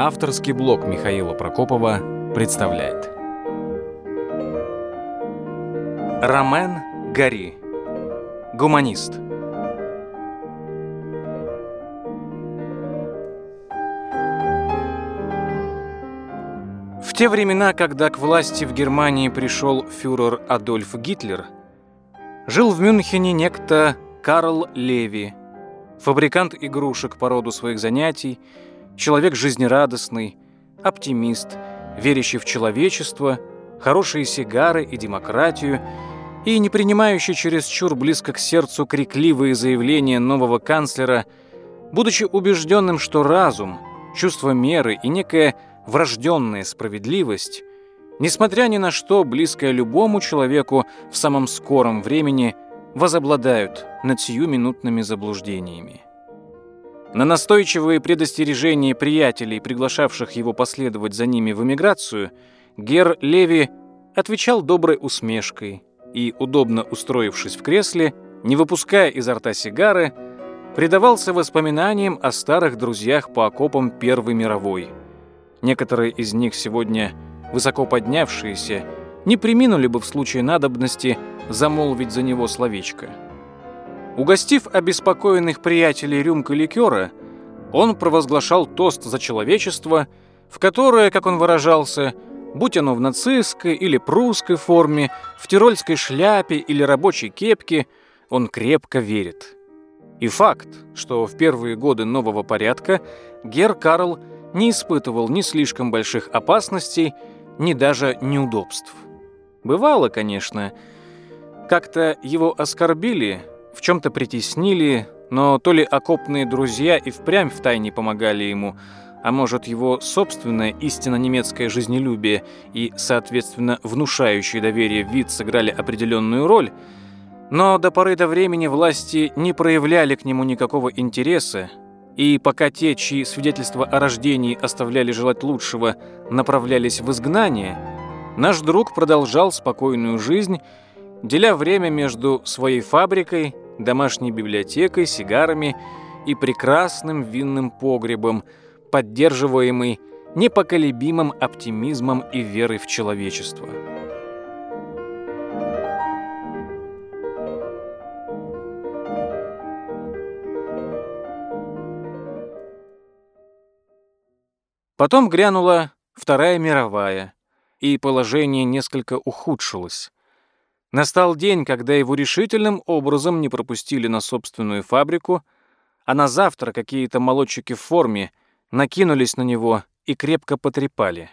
Авторский блог Михаила Прокопова представляет. Ромен Гори. Гуманист. В те времена, когда к власти в Германии пришел фюрер Адольф Гитлер, жил в Мюнхене некто Карл Леви, фабрикант игрушек по роду своих занятий, человек жизнерадостный, оптимист, верящий в человечество, хорошие сигары и демократию, и не принимающий чересчур близко к сердцу крикливые заявления нового канцлера, будучи убежденным, что разум, чувство меры и некая врожденная справедливость, несмотря ни на что, близкое любому человеку в самом скором времени, возобладают над сиюминутными заблуждениями. На настойчивые предостережения приятелей, приглашавших его последовать за ними в эмиграцию, Гер Леви отвечал доброй усмешкой и, удобно устроившись в кресле, не выпуская изо рта сигары, предавался воспоминаниям о старых друзьях по окопам Первой мировой. Некоторые из них сегодня высоко поднявшиеся не приминули бы в случае надобности замолвить за него словечко. Угостив обеспокоенных приятелей рюмкой ликера, он провозглашал тост за человечество, в которое, как он выражался, будь оно в нацистской или прусской форме, в тирольской шляпе или рабочей кепке, он крепко верит. И факт, что в первые годы нового порядка Гер Карл не испытывал ни слишком больших опасностей, ни даже неудобств. Бывало, конечно, как-то его оскорбили – в чем-то притеснили, но то ли окопные друзья и впрямь втайне помогали ему, а может, его собственное истинно немецкое жизнелюбие и, соответственно, внушающий доверие вид сыграли определенную роль, но до поры до времени власти не проявляли к нему никакого интереса, и пока те, чьи свидетельства о рождении оставляли желать лучшего, направлялись в изгнание, наш друг продолжал спокойную жизнь деля время между своей фабрикой, домашней библиотекой, сигарами и прекрасным винным погребом, поддерживаемый непоколебимым оптимизмом и верой в человечество. Потом грянула Вторая мировая, и положение несколько ухудшилось. Настал день, когда его решительным образом не пропустили на собственную фабрику, а на завтра какие-то молодчики в форме накинулись на него и крепко потрепали.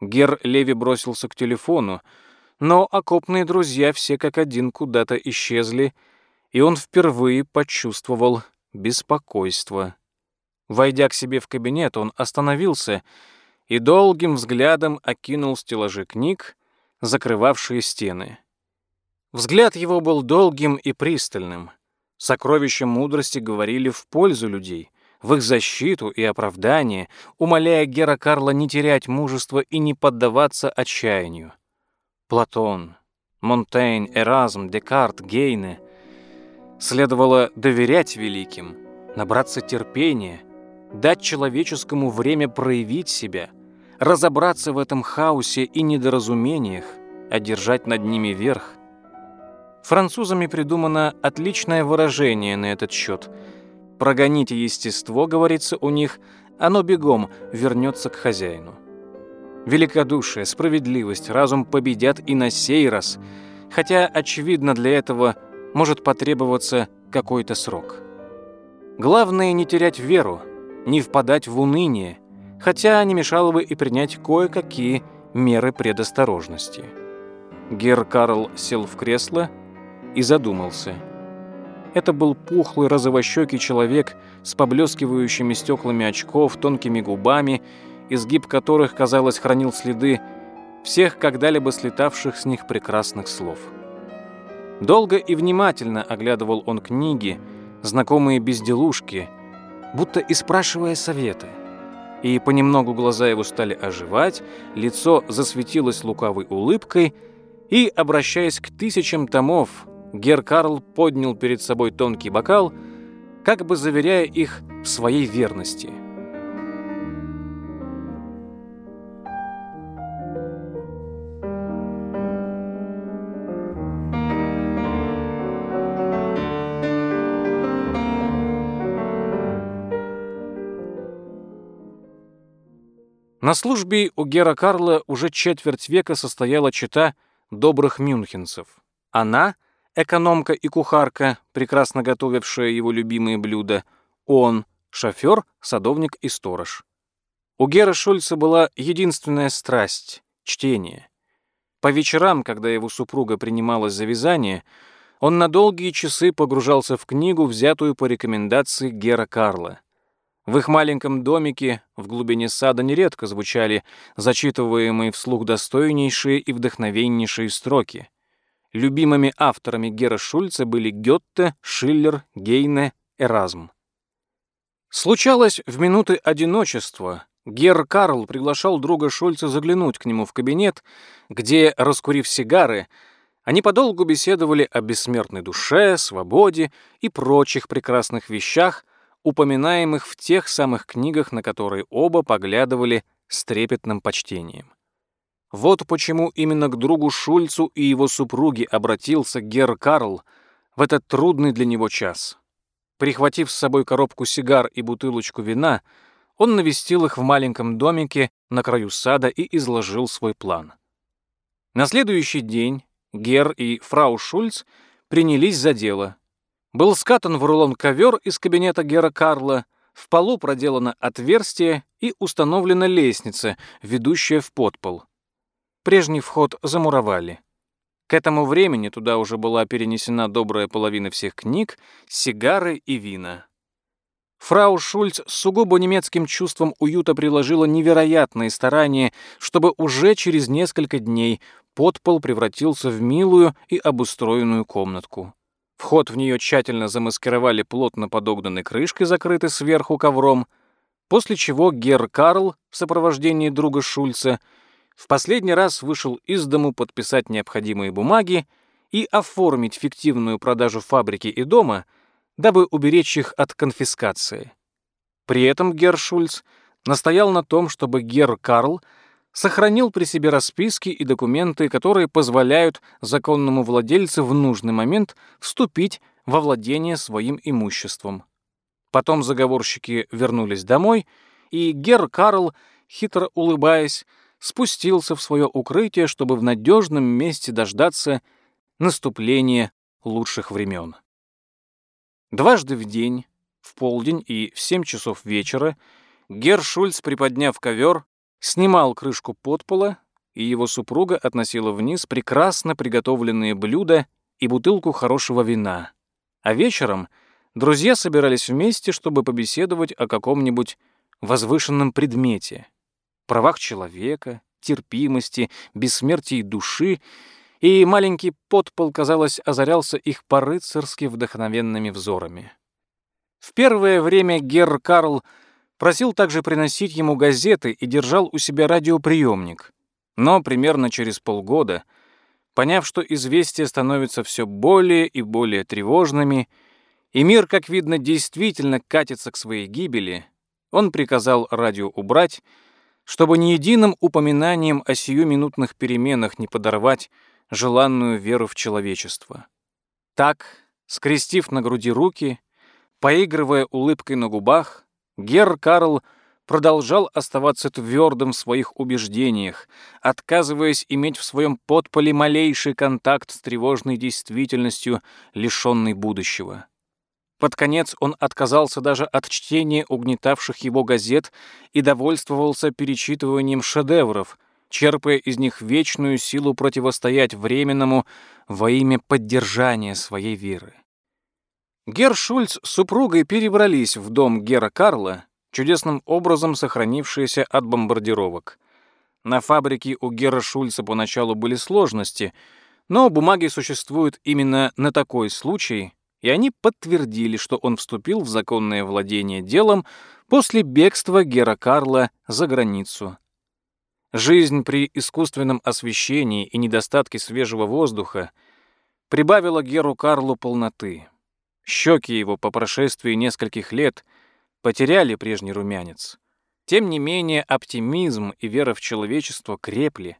Гер Леви бросился к телефону, но окопные друзья все как один куда-то исчезли, и он впервые почувствовал беспокойство. Войдя к себе в кабинет, он остановился и долгим взглядом окинул стеллажи книг, закрывавшие стены. Взгляд его был долгим и пристальным. Сокровища мудрости говорили в пользу людей, в их защиту и оправдание, умоляя Гера Карла не терять мужество и не поддаваться отчаянию. Платон, Монтейн, Эразм, Декарт, Гейне. Следовало доверять великим, набраться терпения, дать человеческому время проявить себя, разобраться в этом хаосе и недоразумениях, одержать над ними верх — Французами придумано отличное выражение на этот счет. «Прогоните естество», говорится у них, оно бегом вернется к хозяину. Великодушие, справедливость, разум победят и на сей раз, хотя, очевидно, для этого может потребоваться какой-то срок. Главное не терять веру, не впадать в уныние, хотя не мешало бы и принять кое-какие меры предосторожности. Гер Карл сел в кресло и задумался. Это был пухлый розовощекий человек с поблескивающими стеклами очков, тонкими губами, изгиб которых, казалось, хранил следы всех когда-либо слетавших с них прекрасных слов. Долго и внимательно оглядывал он книги, знакомые безделушки, будто и спрашивая советы. И понемногу глаза его стали оживать, лицо засветилось лукавой улыбкой, и, обращаясь к тысячам томов, Гер Карл поднял перед собой тонкий бокал, как бы заверяя их в своей верности. На службе у Гера Карла уже четверть века состояла чита добрых мюнхенцев. Она — экономка и кухарка, прекрасно готовившая его любимые блюда, он, шофер, садовник и сторож. У Гера Шульца была единственная страсть — чтение. По вечерам, когда его супруга принималась за вязание, он на долгие часы погружался в книгу, взятую по рекомендации Гера Карла. В их маленьком домике в глубине сада нередко звучали зачитываемые вслух достойнейшие и вдохновеннейшие строки. Любимыми авторами Гера Шульца были Гетте, Шиллер, Гейне, Эразм. Случалось, в минуты одиночества Гер Карл приглашал друга Шульца заглянуть к нему в кабинет, где, раскурив сигары, они подолгу беседовали о бессмертной душе, свободе и прочих прекрасных вещах, упоминаемых в тех самых книгах, на которые оба поглядывали с трепетным почтением. Вот почему именно к другу Шульцу и его супруге обратился Гер Карл в этот трудный для него час. Прихватив с собой коробку сигар и бутылочку вина, он навестил их в маленьком домике на краю сада и изложил свой план. На следующий день Гер и фрау Шульц принялись за дело — был скатан в рулон ковер из кабинета Гера Карла, в полу проделано отверстие и установлена лестница, ведущая в подпол. Прежний вход замуровали. К этому времени туда уже была перенесена добрая половина всех книг, сигары и вина. Фрау Шульц с сугубо немецким чувством уюта приложила невероятные старания, чтобы уже через несколько дней подпол превратился в милую и обустроенную комнатку. Вход в нее тщательно замаскировали плотно подогнанной крышкой, закрытой сверху ковром, после чего Гер Карл в сопровождении друга Шульца в последний раз вышел из дому подписать необходимые бумаги и оформить фиктивную продажу фабрики и дома, дабы уберечь их от конфискации. При этом Гер Шульц настоял на том, чтобы Гер Карл сохранил при себе расписки и документы, которые позволяют законному владельцу в нужный момент вступить во владение своим имуществом. Потом заговорщики вернулись домой, и Гер Карл, хитро улыбаясь, спустился в свое укрытие, чтобы в надежном месте дождаться наступления лучших времен. Дважды в день, в полдень и в семь часов вечера, Гер Шульц, приподняв ковер, снимал крышку подпола, и его супруга относила вниз прекрасно приготовленные блюда и бутылку хорошего вина. А вечером друзья собирались вместе, чтобы побеседовать о каком-нибудь возвышенном предмете, правах человека, терпимости, бессмертии души, и маленький подпол, казалось, озарялся их по-рыцарски вдохновенными взорами. В первое время Герр Карл Просил также приносить ему газеты и держал у себя радиоприемник. Но примерно через полгода, поняв, что известия становятся все более и более тревожными, и мир, как видно, действительно катится к своей гибели, он приказал радио убрать, чтобы ни единым упоминанием о сиюминутных переменах не подорвать желанную веру в человечество. Так, скрестив на груди руки, поигрывая улыбкой на губах, Гер Карл продолжал оставаться твердым в своих убеждениях, отказываясь иметь в своем подполе малейший контакт с тревожной действительностью, лишенной будущего. Под конец он отказался даже от чтения угнетавших его газет и довольствовался перечитыванием шедевров, черпая из них вечную силу противостоять временному во имя поддержания своей веры. Гер Шульц с супругой перебрались в дом Гера Карла, чудесным образом сохранившийся от бомбардировок. На фабрике у Гера Шульца поначалу были сложности, но бумаги существуют именно на такой случай, и они подтвердили, что он вступил в законное владение делом после бегства Гера Карла за границу. Жизнь при искусственном освещении и недостатке свежего воздуха прибавила Геру Карлу полноты. Щеки его по прошествии нескольких лет потеряли прежний румянец. Тем не менее, оптимизм и вера в человечество крепли.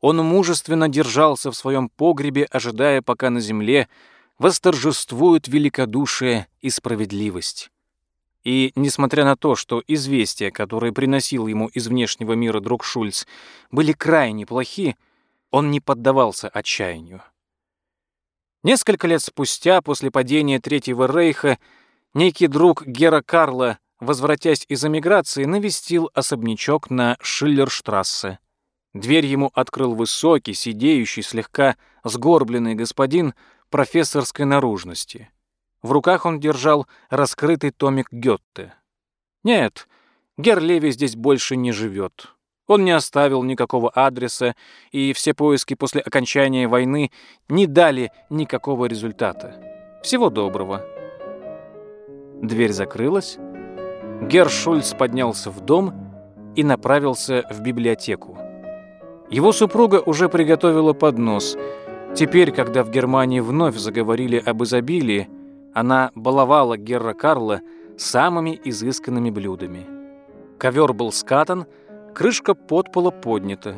Он мужественно держался в своем погребе, ожидая, пока на земле восторжествует великодушие и справедливость. И, несмотря на то, что известия, которые приносил ему из внешнего мира друг Шульц, были крайне плохи, он не поддавался отчаянию. Несколько лет спустя, после падения Третьего Рейха, некий друг Гера Карла, возвратясь из эмиграции, навестил особнячок на Шиллерштрассе. Дверь ему открыл высокий, сидеющий, слегка сгорбленный господин профессорской наружности. В руках он держал раскрытый томик Гетте. Нет, Гер Леви здесь больше не живет. Он не оставил никакого адреса, и все поиски после окончания войны не дали никакого результата. Всего доброго. Дверь закрылась. Гер Шульц поднялся в дом и направился в библиотеку. Его супруга уже приготовила поднос. Теперь, когда в Германии вновь заговорили об изобилии, она баловала Герра Карла самыми изысканными блюдами. Ковер был скатан, крышка подпола поднята.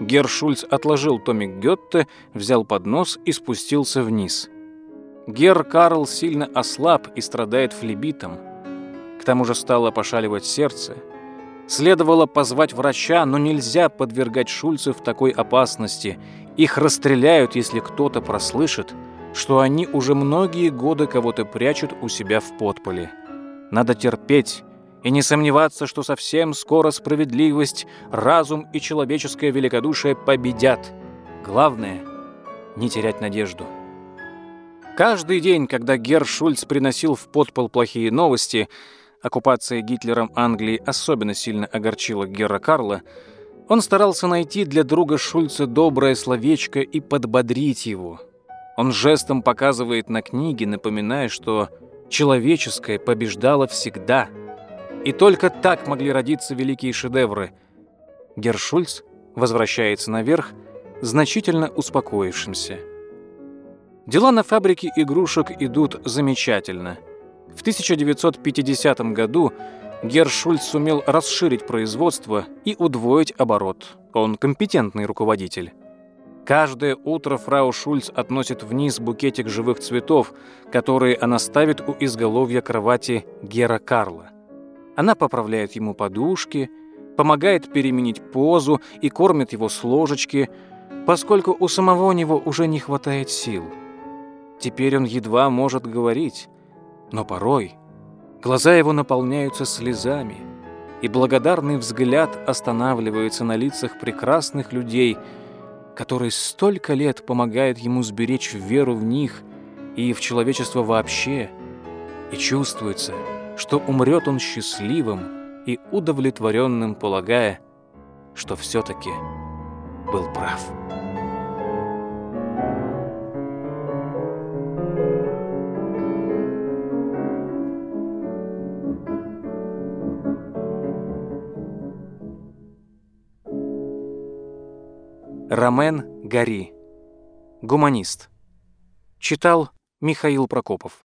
Герр Шульц отложил томик Гетте, взял поднос и спустился вниз. Герр Карл сильно ослаб и страдает флебитом. К тому же стало пошаливать сердце. Следовало позвать врача, но нельзя подвергать Шульцев такой опасности. Их расстреляют, если кто-то прослышит – что они уже многие годы кого-то прячут у себя в подполе. Надо терпеть и не сомневаться, что совсем скоро справедливость, разум и человеческое великодушие победят. Главное — не терять надежду. Каждый день, когда Герр Шульц приносил в подпол плохие новости, оккупация Гитлером Англии особенно сильно огорчила Герра Карла, он старался найти для друга Шульца доброе словечко и подбодрить его — он жестом показывает на книге, напоминая, что человеческое побеждало всегда. И только так могли родиться великие шедевры. Гершульц возвращается наверх, значительно успокоившимся. Дела на фабрике игрушек идут замечательно. В 1950 году Гершульц сумел расширить производство и удвоить оборот. Он компетентный руководитель. Каждое утро фрау Шульц относит вниз букетик живых цветов, которые она ставит у изголовья кровати Гера Карла. Она поправляет ему подушки, помогает переменить позу и кормит его с ложечки, поскольку у самого него уже не хватает сил. Теперь он едва может говорить, но порой глаза его наполняются слезами, и благодарный взгляд останавливается на лицах прекрасных людей – который столько лет помогает ему сберечь веру в них и в человечество вообще, и чувствуется, что умрет он счастливым и удовлетворенным, полагая, что все-таки был прав. Ромен Гори. Гуманист. Читал Михаил Прокопов.